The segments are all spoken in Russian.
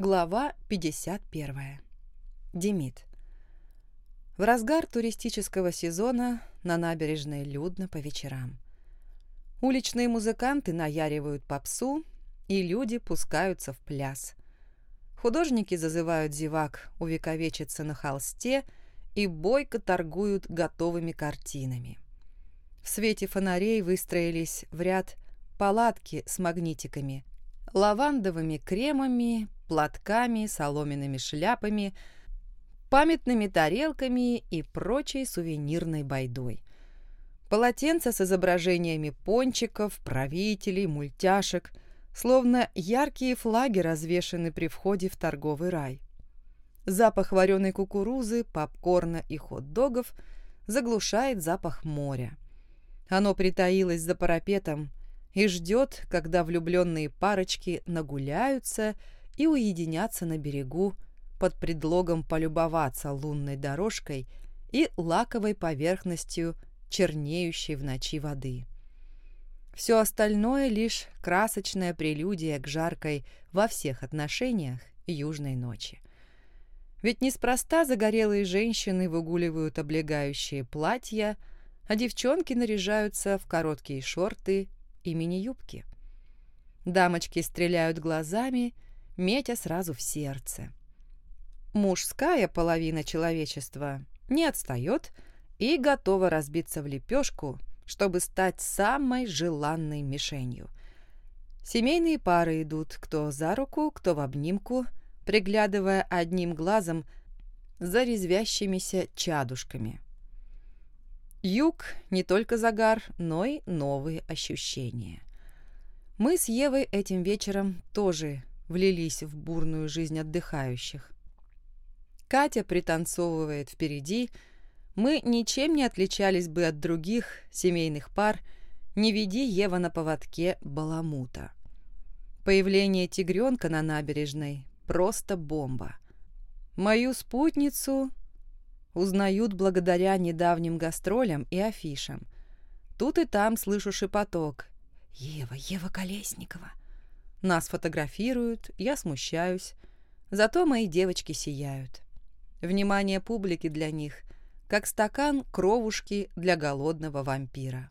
Глава 51. Демид. В разгар туристического сезона на набережной людно по вечерам. Уличные музыканты наяривают попсу, и люди пускаются в пляс. Художники зазывают зевак увековечиться на холсте и бойко торгуют готовыми картинами. В свете фонарей выстроились в ряд палатки с магнитиками, лавандовыми кремами, платками, соломенными шляпами, памятными тарелками и прочей сувенирной байдой. Полотенца с изображениями пончиков, правителей, мультяшек, словно яркие флаги развешаны при входе в торговый рай. Запах вареной кукурузы, попкорна и хот-догов заглушает запах моря. Оно притаилось за парапетом и ждет, когда влюбленные парочки нагуляются и уединятся на берегу под предлогом полюбоваться лунной дорожкой и лаковой поверхностью чернеющей в ночи воды. Все остальное лишь красочная прелюдия к жаркой во всех отношениях южной ночи. Ведь неспроста загорелые женщины выгуливают облегающие платья, а девчонки наряжаются в короткие шорты и мини-юбки. Дамочки стреляют глазами – метя сразу в сердце. Мужская половина человечества не отстает и готова разбиться в лепешку, чтобы стать самой желанной мишенью. Семейные пары идут кто за руку, кто в обнимку, приглядывая одним глазом за резвящимися чадушками. Юг – не только загар, но и новые ощущения. Мы с Евой этим вечером тоже влились в бурную жизнь отдыхающих. Катя пританцовывает впереди. Мы ничем не отличались бы от других семейных пар, не веди Ева на поводке баламута. Появление тигренка на набережной – просто бомба. Мою спутницу узнают благодаря недавним гастролям и афишам. Тут и там слышу шепоток. «Ева, Ева Колесникова!» Нас фотографируют, я смущаюсь. Зато мои девочки сияют. Внимание публики для них, как стакан кровушки для голодного вампира.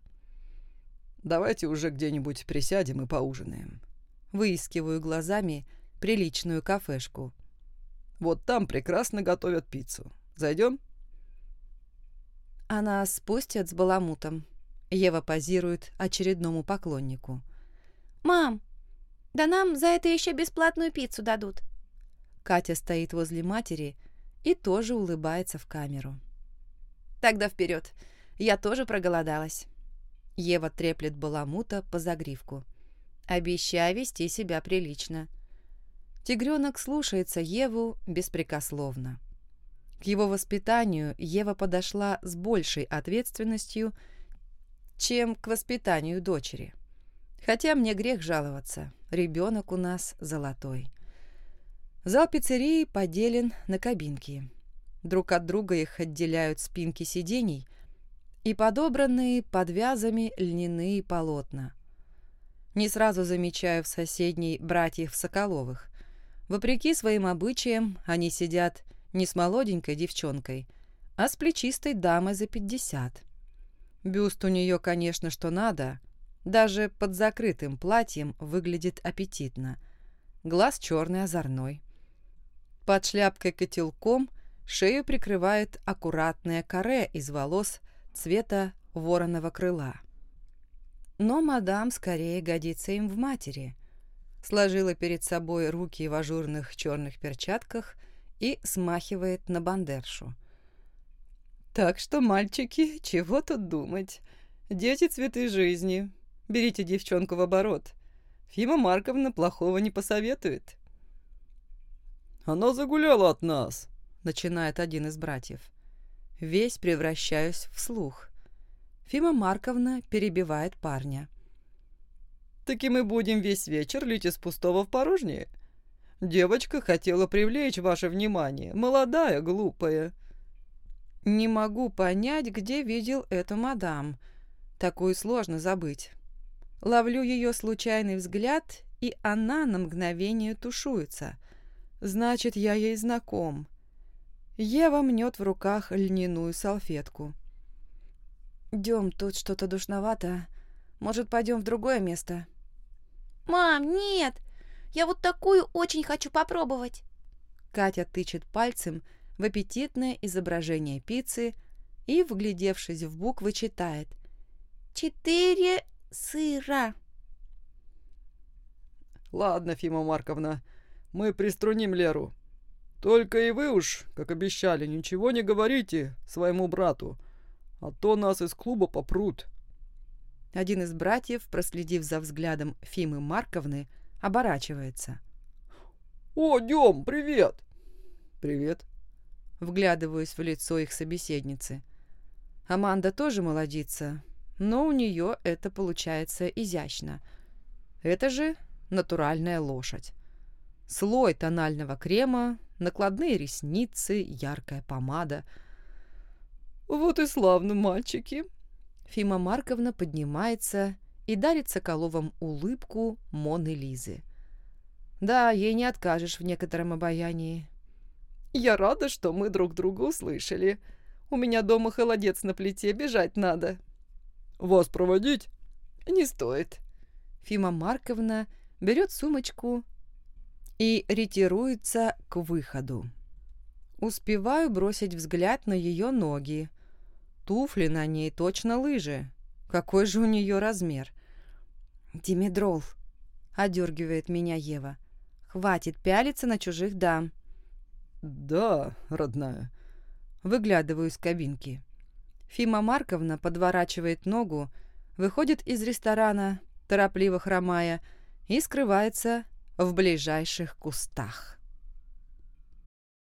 «Давайте уже где-нибудь присядем и поужинаем». Выискиваю глазами приличную кафешку. «Вот там прекрасно готовят пиццу. Зайдем?» Она спустят с баламутом. Ева позирует очередному поклоннику. «Мам, да нам за это еще бесплатную пиццу дадут. Катя стоит возле матери и тоже улыбается в камеру. Тогда вперед. Я тоже проголодалась. Ева треплет баламута по загривку. Обещай вести себя прилично. Тигренок слушается Еву беспрекословно. К его воспитанию Ева подошла с большей ответственностью, чем к воспитанию дочери. Хотя мне грех жаловаться. Ребенок у нас золотой. Зал пиццерии поделен на кабинки. Друг от друга их отделяют спинки сидений и подобранные подвязами льняные полотна. Не сразу замечаю в соседней братьев Соколовых. Вопреки своим обычаям, они сидят не с молоденькой девчонкой, а с плечистой дамой за пятьдесят. Бюст у нее, конечно, что надо, даже под закрытым платьем выглядит аппетитно. Глаз черный озорной. Под шляпкой-котелком шею прикрывает аккуратное каре из волос цвета вороного крыла. Но мадам скорее годится им в матери. Сложила перед собой руки в ажурных черных перчатках и смахивает на бандершу. «Так что, мальчики, чего тут думать? Дети цветы жизни, Берите девчонку в оборот. Фима Марковна плохого не посоветует. «Она загуляла от нас», — начинает один из братьев. Весь превращаюсь в слух. Фима Марковна перебивает парня. «Таки мы будем весь вечер лить из пустого в порожнее. Девочка хотела привлечь ваше внимание, молодая, глупая». «Не могу понять, где видел эту мадам. Такую сложно забыть. Ловлю ее случайный взгляд, и она на мгновение тушуется. Значит, я ей знаком. Ева мнет в руках льняную салфетку. «Дем, тут что-то душновато. Может, пойдем в другое место?» «Мам, нет! Я вот такую очень хочу попробовать!» Катя тычет пальцем в аппетитное изображение пиццы и, вглядевшись в буквы, читает. «Четыре сыра!» «Ладно, Фима Марковна, мы приструним Леру. Только и вы уж, как обещали, ничего не говорите своему брату, а то нас из клуба попрут». Один из братьев, проследив за взглядом Фимы Марковны, оборачивается. «О, Дем, привет!» «Привет!» Вглядываюсь в лицо их собеседницы. Аманда тоже молодится, но у нее это получается изящно. Это же натуральная лошадь. Слой тонального крема, накладные ресницы, яркая помада. «Вот и славно, мальчики!» Фима Марковна поднимается и дарит Соколовым улыбку Моны Лизы. Да, ей не откажешь в некотором обаянии. «Я рада, что мы друг друга услышали. У меня дома холодец на плите, бежать надо». «Вас проводить?» «Не стоит». Фима Марковна берет сумочку и ретируется к выходу. Успеваю бросить взгляд на ее ноги. Туфли на ней точно лыжи. Какой же у нее размер? «Димедрол», — одергивает меня Ева. «Хватит пялиться на чужих дам». «Да, родная». Выглядываю из кабинки. Фима Марковна подворачивает ногу, выходит из ресторана, торопливо хромая, и скрывается в ближайших кустах.